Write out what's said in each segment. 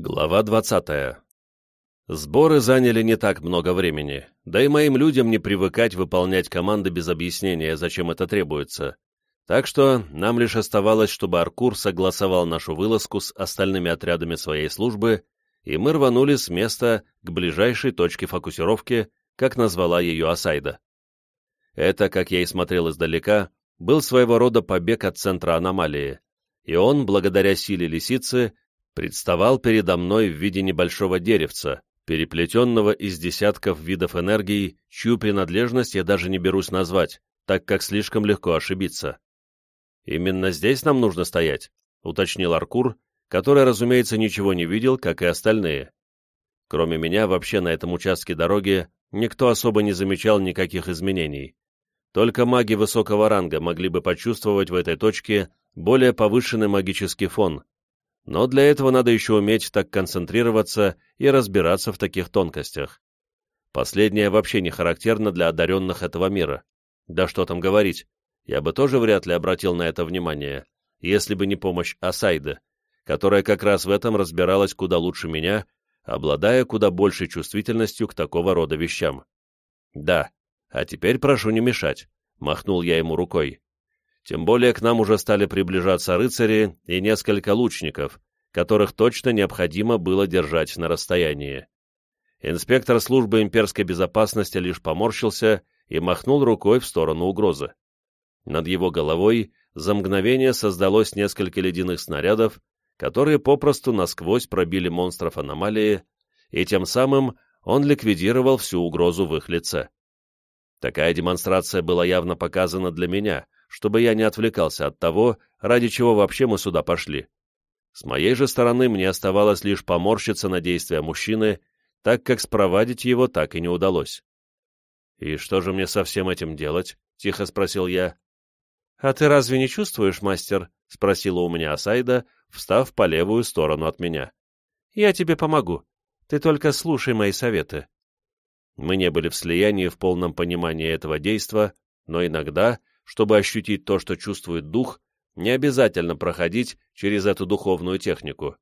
Глава 20. Сборы заняли не так много времени, да и моим людям не привыкать выполнять команды без объяснения, зачем это требуется. Так что нам лишь оставалось, чтобы Аркур согласовал нашу вылазку с остальными отрядами своей службы, и мы рванули с места к ближайшей точке фокусировки, как назвала ее Асайда. Это, как я и смотрел издалека, был своего рода побег от центра аномалии, и он, благодаря силе лисицы, представал передо мной в виде небольшого деревца, переплетенного из десятков видов энергии, чью принадлежность я даже не берусь назвать, так как слишком легко ошибиться. «Именно здесь нам нужно стоять», — уточнил Аркур, который, разумеется, ничего не видел, как и остальные. Кроме меня, вообще на этом участке дороги никто особо не замечал никаких изменений. Только маги высокого ранга могли бы почувствовать в этой точке более повышенный магический фон, но для этого надо еще уметь так концентрироваться и разбираться в таких тонкостях. Последнее вообще не характерно для одаренных этого мира. Да что там говорить, я бы тоже вряд ли обратил на это внимание, если бы не помощь Асайды, которая как раз в этом разбиралась куда лучше меня, обладая куда большей чувствительностью к такого рода вещам. «Да, а теперь прошу не мешать», — махнул я ему рукой. Тем более к нам уже стали приближаться рыцари и несколько лучников, которых точно необходимо было держать на расстоянии. Инспектор службы имперской безопасности лишь поморщился и махнул рукой в сторону угрозы. Над его головой за мгновение создалось несколько ледяных снарядов, которые попросту насквозь пробили монстров аномалии, и тем самым он ликвидировал всю угрозу в их лице. Такая демонстрация была явно показана для меня — чтобы я не отвлекался от того, ради чего вообще мы сюда пошли. С моей же стороны мне оставалось лишь поморщиться на действия мужчины, так как спровадить его так и не удалось. «И что же мне со всем этим делать?» — тихо спросил я. «А ты разве не чувствуешь, мастер?» — спросила у меня Асайда, встав по левую сторону от меня. «Я тебе помогу. Ты только слушай мои советы». Мы не были в слиянии в полном понимании этого действа, но иногда чтобы ощутить то, что чувствует дух, не обязательно проходить через эту духовную технику.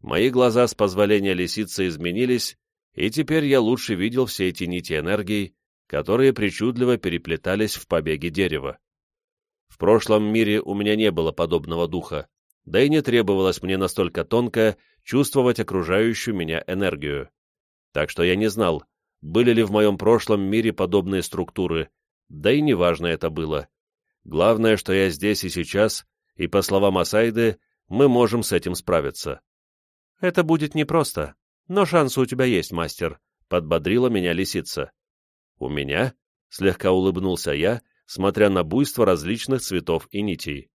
Мои глаза с позволения лисицы изменились, и теперь я лучше видел все эти нити энергии, которые причудливо переплетались в побеге дерева. В прошлом мире у меня не было подобного духа, да и не требовалось мне настолько тонко чувствовать окружающую меня энергию. Так что я не знал, были ли в моем прошлом мире подобные структуры, да и неважно это было. Главное, что я здесь и сейчас, и, по словам Асайды, мы можем с этим справиться. «Это будет непросто, но шансы у тебя есть, мастер», — подбодрила меня лисица. «У меня?» — слегка улыбнулся я, смотря на буйство различных цветов и нитей.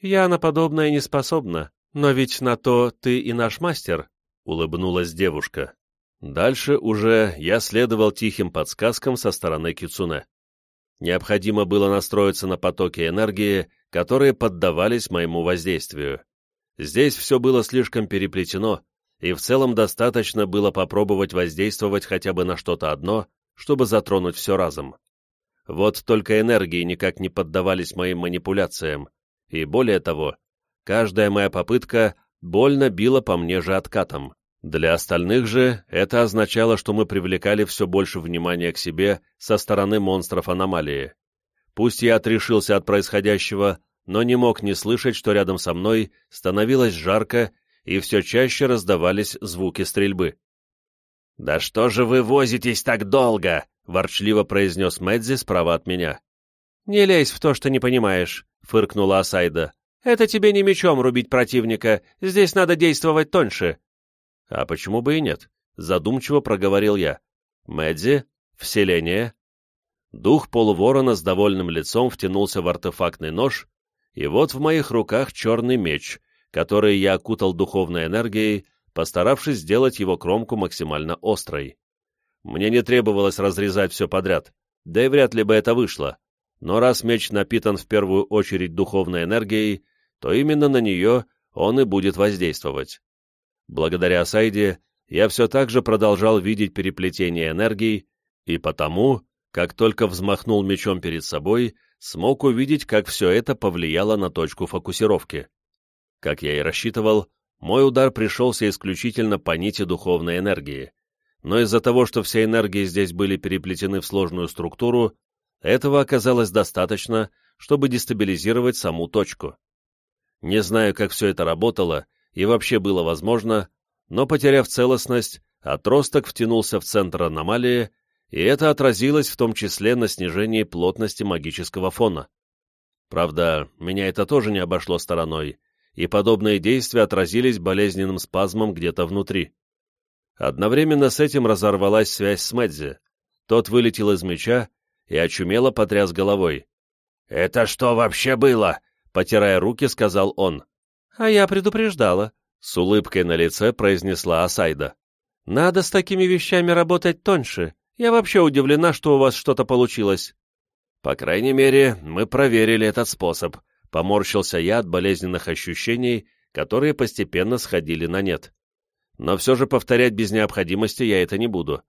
«Я на подобное не способна, но ведь на то ты и наш мастер», — улыбнулась девушка. Дальше уже я следовал тихим подсказкам со стороны Кицуне. Необходимо было настроиться на потоки энергии, которые поддавались моему воздействию. Здесь все было слишком переплетено, и в целом достаточно было попробовать воздействовать хотя бы на что-то одно, чтобы затронуть все разом. Вот только энергии никак не поддавались моим манипуляциям, и более того, каждая моя попытка больно била по мне же откатом. Для остальных же это означало, что мы привлекали все больше внимания к себе со стороны монстров аномалии. Пусть я отрешился от происходящего, но не мог не слышать, что рядом со мной становилось жарко и все чаще раздавались звуки стрельбы. «Да что же вы возитесь так долго?» — ворчливо произнес Мэдзи справа от меня. «Не лезь в то, что не понимаешь», — фыркнула Асайда. «Это тебе не мечом рубить противника, здесь надо действовать тоньше. «А почему бы и нет?» — задумчиво проговорил я. «Мэдди? Вселение?» Дух полуворона с довольным лицом втянулся в артефактный нож, и вот в моих руках черный меч, который я окутал духовной энергией, постаравшись сделать его кромку максимально острой. Мне не требовалось разрезать все подряд, да и вряд ли бы это вышло, но раз меч напитан в первую очередь духовной энергией, то именно на нее он и будет воздействовать. Благодаря Сайде я все так же продолжал видеть переплетение энергий, и потому, как только взмахнул мечом перед собой, смог увидеть, как все это повлияло на точку фокусировки. Как я и рассчитывал, мой удар пришелся исключительно по нити духовной энергии, но из-за того, что все энергии здесь были переплетены в сложную структуру, этого оказалось достаточно, чтобы дестабилизировать саму точку. Не знаю, как все это работало и вообще было возможно, но, потеряв целостность, отросток втянулся в центр аномалии, и это отразилось в том числе на снижении плотности магического фона. Правда, меня это тоже не обошло стороной, и подобные действия отразились болезненным спазмом где-то внутри. Одновременно с этим разорвалась связь с Мэдзи. Тот вылетел из меча и очумело потряс головой. «Это что вообще было?» — потирая руки, сказал он. «А я предупреждала», — с улыбкой на лице произнесла Асайда. «Надо с такими вещами работать тоньше. Я вообще удивлена, что у вас что-то получилось». «По крайней мере, мы проверили этот способ», — поморщился я от болезненных ощущений, которые постепенно сходили на нет. «Но все же повторять без необходимости я это не буду».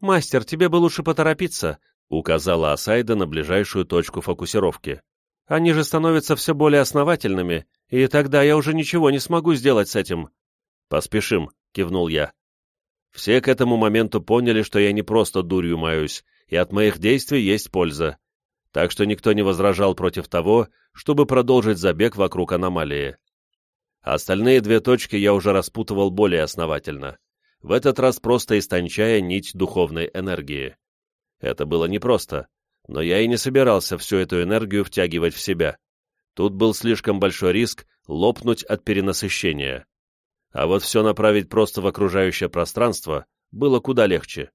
«Мастер, тебе бы лучше поторопиться», — указала Асайда на ближайшую точку фокусировки. «Они же становятся все более основательными, и тогда я уже ничего не смогу сделать с этим». «Поспешим», — кивнул я. Все к этому моменту поняли, что я не просто дурью маюсь, и от моих действий есть польза. Так что никто не возражал против того, чтобы продолжить забег вокруг аномалии. Остальные две точки я уже распутывал более основательно, в этот раз просто истончая нить духовной энергии. Это было непросто, но я и не собирался всю эту энергию втягивать в себя. Тут был слишком большой риск лопнуть от перенасыщения а вот все направить просто в окружающее пространство было куда легче.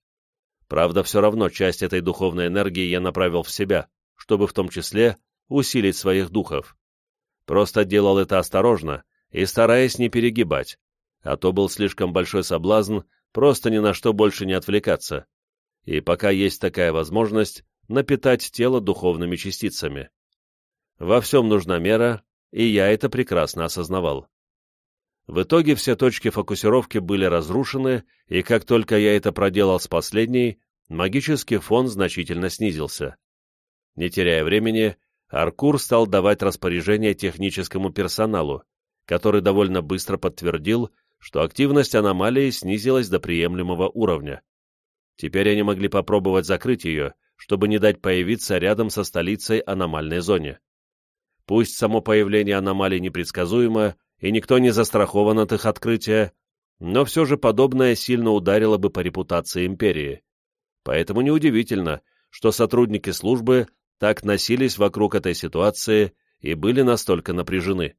Правда, все равно часть этой духовной энергии я направил в себя, чтобы в том числе усилить своих духов. Просто делал это осторожно и стараясь не перегибать, а то был слишком большой соблазн просто ни на что больше не отвлекаться. И пока есть такая возможность, напитать тело духовными частицами. Во всем нужна мера, и я это прекрасно осознавал. В итоге все точки фокусировки были разрушены, и как только я это проделал с последней, магический фон значительно снизился. Не теряя времени, Аркур стал давать распоряжение техническому персоналу, который довольно быстро подтвердил, что активность аномалии снизилась до приемлемого уровня. Теперь они могли попробовать закрыть ее, чтобы не дать появиться рядом со столицей аномальной зоне. Пусть само появление аномалий непредсказуемо, и никто не застрахован от их открытия, но все же подобное сильно ударило бы по репутации империи. Поэтому неудивительно, что сотрудники службы так носились вокруг этой ситуации и были настолько напряжены.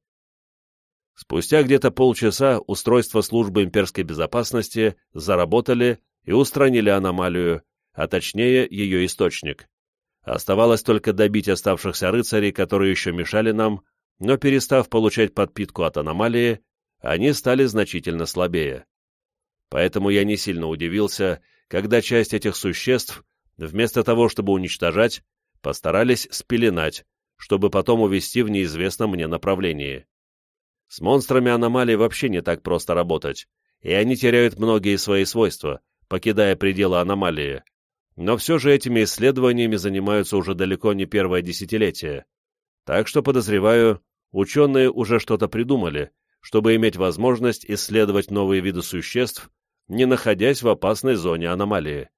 Спустя где-то полчаса устройства службы имперской безопасности заработали и устранили аномалию, а точнее ее источник. Оставалось только добить оставшихся рыцарей, которые еще мешали нам, но перестав получать подпитку от аномалии, они стали значительно слабее. Поэтому я не сильно удивился, когда часть этих существ, вместо того, чтобы уничтожать, постарались спеленать, чтобы потом увести в неизвестном мне направлении. С монстрами аномалий вообще не так просто работать, и они теряют многие свои свойства, покидая пределы аномалии. Но все же этими исследованиями занимаются уже далеко не первое десятилетие, так что, подозреваю, ученые уже что-то придумали, чтобы иметь возможность исследовать новые виды существ, не находясь в опасной зоне аномалии.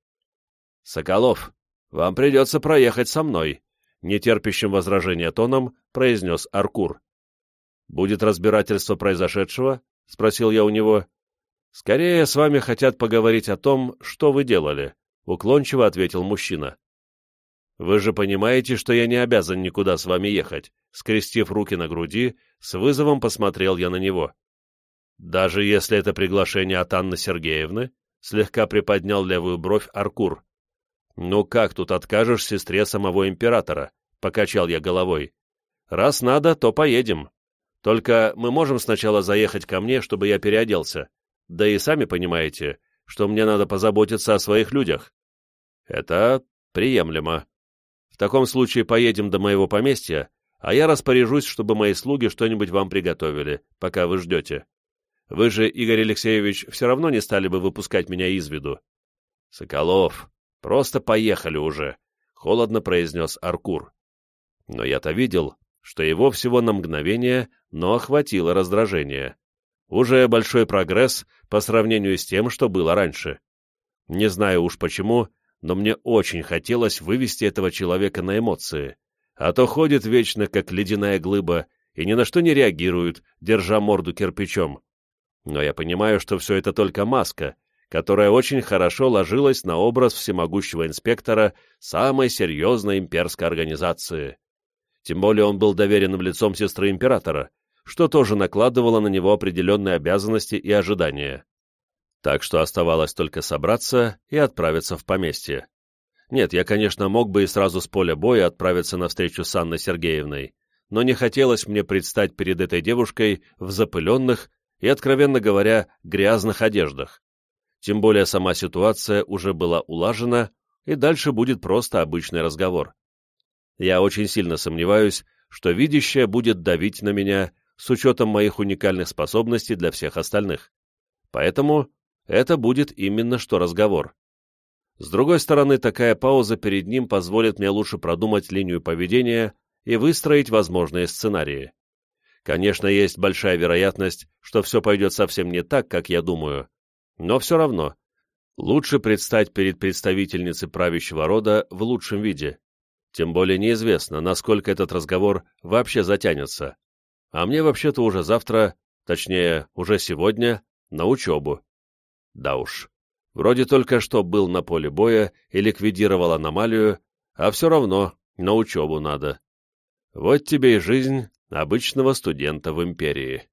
«Соколов, вам придется проехать со мной», — нетерпящим возражения тоном произнес Аркур. «Будет разбирательство произошедшего?» — спросил я у него. «Скорее, с вами хотят поговорить о том, что вы делали», — уклончиво ответил мужчина. «Вы же понимаете, что я не обязан никуда с вами ехать», скрестив руки на груди, с вызовом посмотрел я на него. «Даже если это приглашение от Анны Сергеевны?» слегка приподнял левую бровь Аркур. «Ну как тут откажешь сестре самого императора?» — покачал я головой. «Раз надо, то поедем. Только мы можем сначала заехать ко мне, чтобы я переоделся. Да и сами понимаете, что мне надо позаботиться о своих людях». «Это приемлемо», в таком случае поедем до моего поместья, а я распоряжусь, чтобы мои слуги что-нибудь вам приготовили, пока вы ждете. Вы же, Игорь Алексеевич, все равно не стали бы выпускать меня из виду. Соколов, просто поехали уже, — холодно произнес Аркур. Но я-то видел, что его всего на мгновение, но охватило раздражение. Уже большой прогресс по сравнению с тем, что было раньше. Не знаю уж почему, но мне очень хотелось вывести этого человека на эмоции, а то ходит вечно, как ледяная глыба, и ни на что не реагирует, держа морду кирпичом. Но я понимаю, что все это только маска, которая очень хорошо ложилась на образ всемогущего инспектора самой серьезной имперской организации. Тем более он был доверенным лицом сестры императора, что тоже накладывало на него определенные обязанности и ожидания. Так что оставалось только собраться и отправиться в поместье. Нет, я, конечно, мог бы и сразу с поля боя отправиться на встречу с Анной Сергеевной, но не хотелось мне предстать перед этой девушкой в запыленных и, откровенно говоря, грязных одеждах. Тем более сама ситуация уже была улажена, и дальше будет просто обычный разговор. Я очень сильно сомневаюсь, что видящая будет давить на меня с учетом моих уникальных способностей для всех остальных. Поэтому это будет именно что разговор. С другой стороны, такая пауза перед ним позволит мне лучше продумать линию поведения и выстроить возможные сценарии. Конечно, есть большая вероятность, что все пойдет совсем не так, как я думаю, но все равно лучше предстать перед представительницей правящего рода в лучшем виде. Тем более неизвестно, насколько этот разговор вообще затянется. А мне вообще-то уже завтра, точнее, уже сегодня, на учебу. Да уж. Вроде только что был на поле боя и ликвидировал аномалию, а все равно на учебу надо. Вот тебе и жизнь обычного студента в империи.